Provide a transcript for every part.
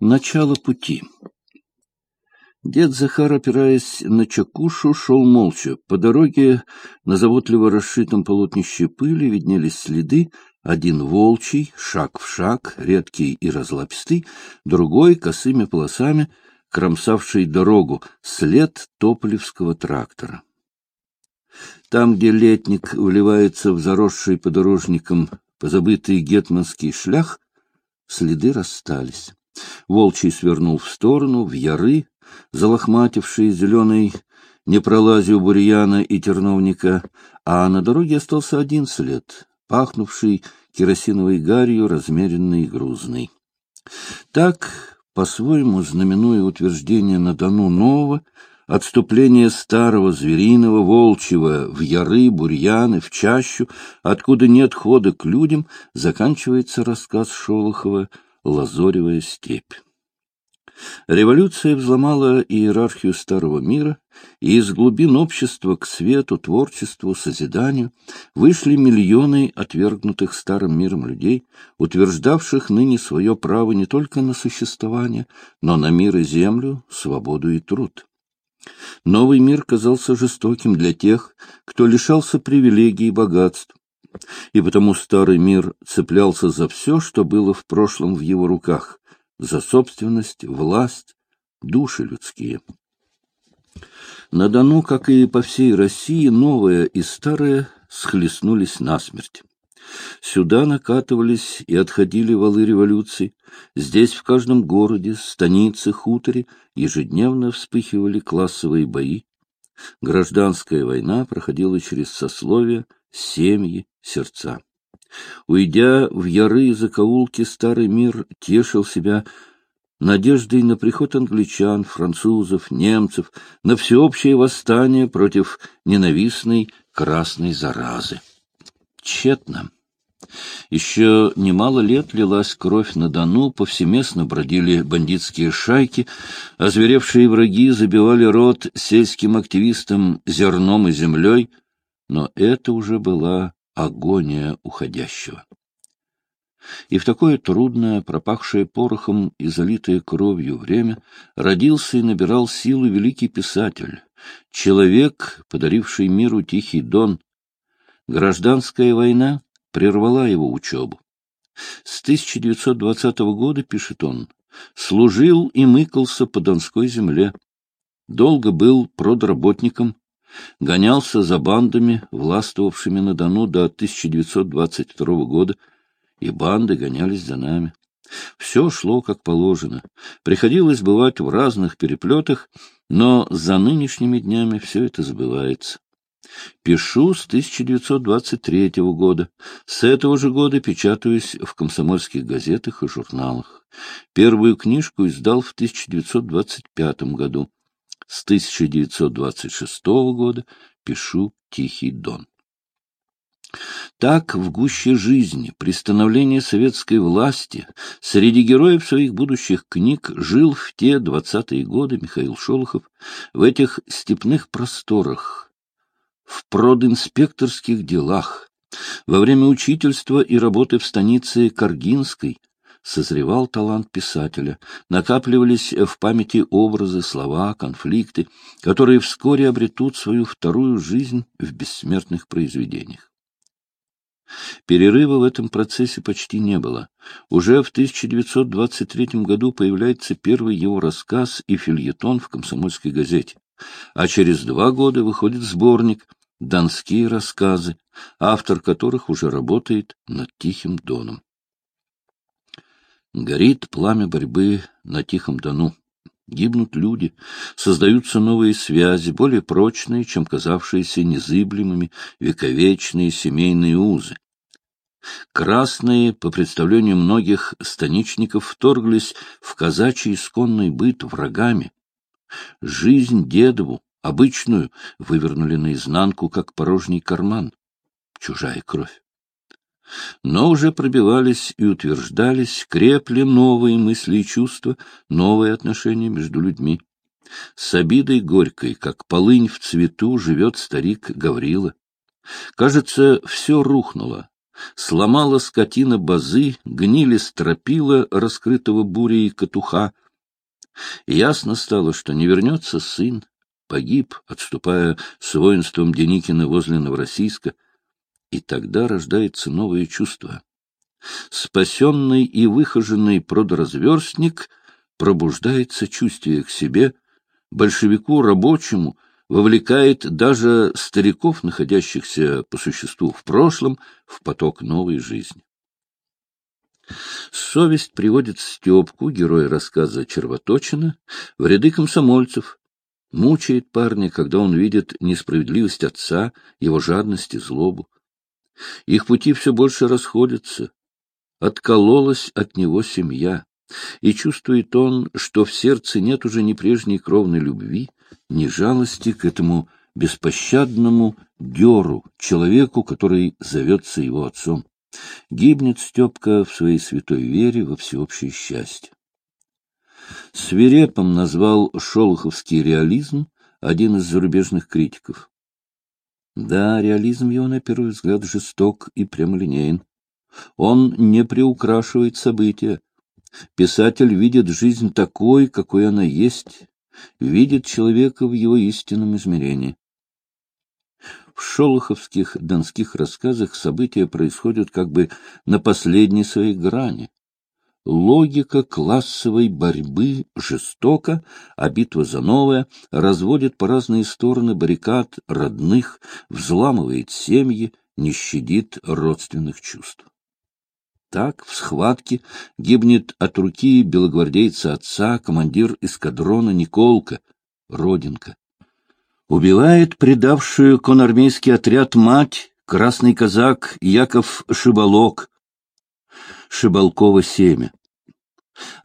Начало пути. Дед Захар, опираясь на чакушу, шел молча. По дороге на заботливо расшитом полотнище пыли виднелись следы, один волчий, шаг в шаг, редкий и разлапистый, другой косыми полосами, кромсавший дорогу, след тополевского трактора. Там, где летник вливается в заросший подорожником позабытый гетманский шлях, следы расстались. Волчий свернул в сторону, в яры, залохматившие зеленой непролазью бурьяна и терновника, а на дороге остался один след, пахнувший керосиновой гарью, размеренный и грузный. Так, по-своему знаменуя утверждение на Дону нового, отступление старого звериного, волчьего в яры, бурьяны, в чащу, откуда нет хода к людям, заканчивается рассказ Шолохова «Лазоревая степь». Революция взломала иерархию старого мира, и из глубин общества к свету, творчеству, созиданию вышли миллионы отвергнутых старым миром людей, утверждавших ныне свое право не только на существование, но на мир и землю, свободу и труд. Новый мир казался жестоким для тех, кто лишался привилегий и богатств, и потому старый мир цеплялся за все, что было в прошлом в его руках, за собственность, власть, души людские. На Дону, как и по всей России, новое и старое схлестнулись насмерть. Сюда накатывались и отходили валы революции. Здесь в каждом городе, станице, хуторе ежедневно вспыхивали классовые бои. Гражданская война проходила через сословия, семьи, сердца. Уйдя в яры закоулки, старый мир тешил себя надеждой на приход англичан, французов, немцев, на всеобщее восстание против ненавистной красной заразы. Тщетно. Еще немало лет лилась кровь на Дону, повсеместно бродили бандитские шайки, озверевшие враги забивали рот сельским активистам зерном и землей, но это уже была агония уходящего. И в такое трудное, пропахшее порохом и залитое кровью время родился и набирал силу великий писатель, человек, подаривший миру Тихий Дон. Гражданская война прервала его учебу. С 1920 года, пишет он, служил и мыкался по Донской земле. Долго был продработником, гонялся за бандами, властвовавшими на Дону до 1922 года, и банды гонялись за нами. Все шло как положено. Приходилось бывать в разных переплетах, но за нынешними днями все это забывается. Пишу с 1923 года. С этого же года печатаюсь в комсомольских газетах и журналах. Первую книжку издал в 1925 году. С 1926 года пишу «Тихий дон». Так в гуще жизни, при становлении советской власти, среди героев своих будущих книг жил в те двадцатые годы Михаил Шолохов, в этих степных просторах, в продинспекторских делах, во время учительства и работы в станице Каргинской – созревал талант писателя, накапливались в памяти образы, слова, конфликты, которые вскоре обретут свою вторую жизнь в бессмертных произведениях. Перерыва в этом процессе почти не было. Уже в 1923 году появляется первый его рассказ и фильетон в «Комсомольской газете», а через два года выходит сборник «Донские рассказы», автор которых уже работает над «Тихим доном». Горит пламя борьбы на Тихом Дону. Гибнут люди, создаются новые связи, более прочные, чем казавшиеся незыблемыми вековечные семейные узы. Красные, по представлению многих станичников, вторглись в казачий исконный быт врагами. Жизнь дедову, обычную, вывернули наизнанку, как порожний карман. Чужая кровь. Но уже пробивались и утверждались, крепли новые мысли и чувства, новые отношения между людьми. С обидой горькой, как полынь в цвету, живет старик Гаврила. Кажется, все рухнуло. сломала скотина базы, гнили стропила раскрытого бурей катуха. Ясно стало, что не вернется сын, погиб, отступая с воинством Деникина возле Новороссийска, и тогда рождается новое чувство. Спасенный и выхоженный продразверстник пробуждает сочувствие к себе, большевику рабочему вовлекает даже стариков, находящихся по существу в прошлом, в поток новой жизни. Совесть приводит Степку, героя рассказа Червоточина, в ряды комсомольцев, мучает парня, когда он видит несправедливость отца, его жадность и злобу. Их пути все больше расходятся. Откололась от него семья, и чувствует он, что в сердце нет уже ни прежней кровной любви, ни жалости к этому беспощадному деру, человеку, который зовется его отцом. Гибнет Степка в своей святой вере во всеобщее счастье. Свирепом назвал шолоховский реализм один из зарубежных критиков. Да, реализм его, на первый взгляд, жесток и прямолинеен. Он не приукрашивает события. Писатель видит жизнь такой, какой она есть, видит человека в его истинном измерении. В шолоховских донских рассказах события происходят как бы на последней своей грани. Логика классовой борьбы жестока, а битва за новое разводит по разные стороны баррикад родных, взламывает семьи, не щадит родственных чувств. Так, в схватке гибнет от руки белогвардейца отца командир эскадрона Николка, Родинка. Убивает предавшую конармейский отряд мать, красный казак Яков Шибалок, Шибалкова семя.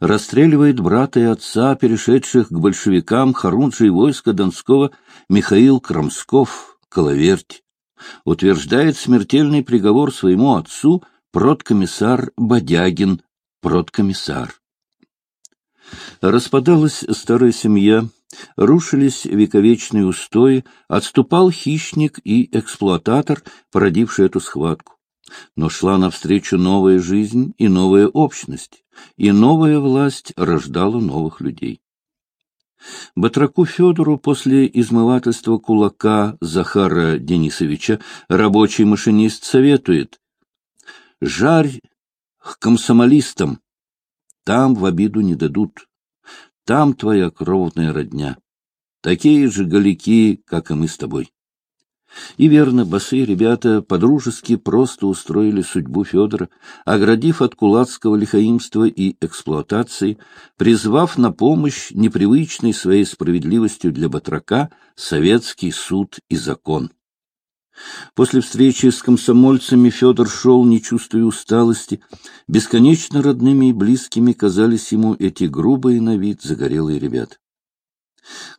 Расстреливает брата и отца, перешедших к большевикам, хорунжий войска Донского Михаил Крамсков, Коловерть. Утверждает смертельный приговор своему отцу продкомиссар Бодягин, продкомиссар. Распадалась старая семья, рушились вековечные устои, отступал хищник и эксплуататор, породивший эту схватку. Но шла навстречу новая жизнь и новая общность, и новая власть рождала новых людей. Батраку Федору после измывательства кулака Захара Денисовича рабочий машинист советует «Жарь к комсомолистам, там в обиду не дадут, там твоя кровная родня, такие же галики, как и мы с тобой». И верно, босые ребята подружески просто устроили судьбу Федора, оградив от кулацкого лихаимства и эксплуатации, призвав на помощь непривычной своей справедливостью для батрака советский суд и закон. После встречи с комсомольцами Федор шел, не чувствуя усталости. Бесконечно родными и близкими казались ему эти грубые на вид загорелые ребята.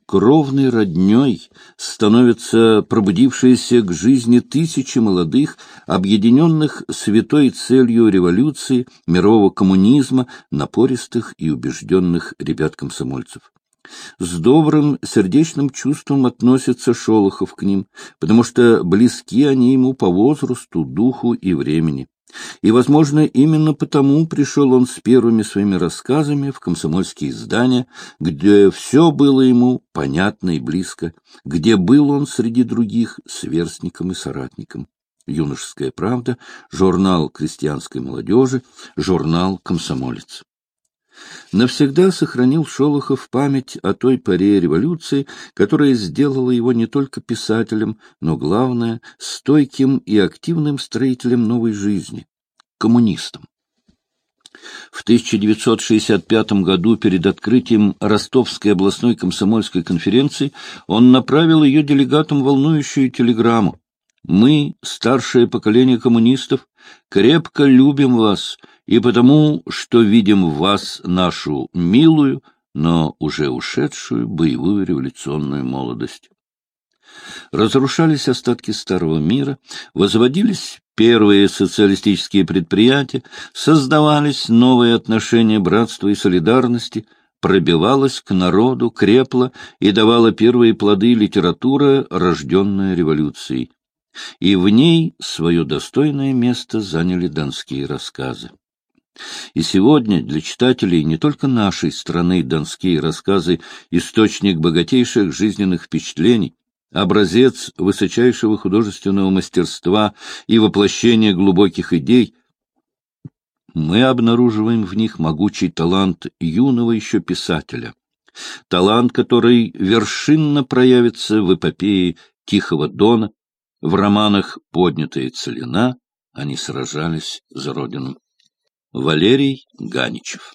Кровной родней становятся пробудившиеся к жизни тысячи молодых, объединенных святой целью революции, мирового коммунизма, напористых и убежденных ребят-комсомольцев. С добрым сердечным чувством относится Шолохов к ним, потому что близки они ему по возрасту, духу и времени. И, возможно, именно потому пришел он с первыми своими рассказами в комсомольские издания, где все было ему понятно и близко, где был он среди других сверстником и соратником. «Юношеская правда», журнал крестьянской молодежи, журнал «Комсомолец». Навсегда сохранил Шолохов память о той поре революции, которая сделала его не только писателем, но, главное, стойким и активным строителем новой жизни, коммунистом. В 1965 году перед открытием Ростовской областной комсомольской конференции он направил ее делегатам волнующую телеграмму. «Мы, старшее поколение коммунистов, крепко любим вас и потому, что видим в вас нашу милую, но уже ушедшую боевую революционную молодость. Разрушались остатки старого мира, возводились первые социалистические предприятия, создавались новые отношения братства и солидарности, пробивалась к народу, крепла и давала первые плоды литература, рожденная революцией. и в ней свое достойное место заняли донские рассказы. И сегодня для читателей не только нашей страны донские рассказы — источник богатейших жизненных впечатлений, образец высочайшего художественного мастерства и воплощение глубоких идей, мы обнаруживаем в них могучий талант юного еще писателя, талант, который вершинно проявится в эпопее Тихого Дона, в романах «Поднятая целина» они сражались за родину. Валерий Ганичев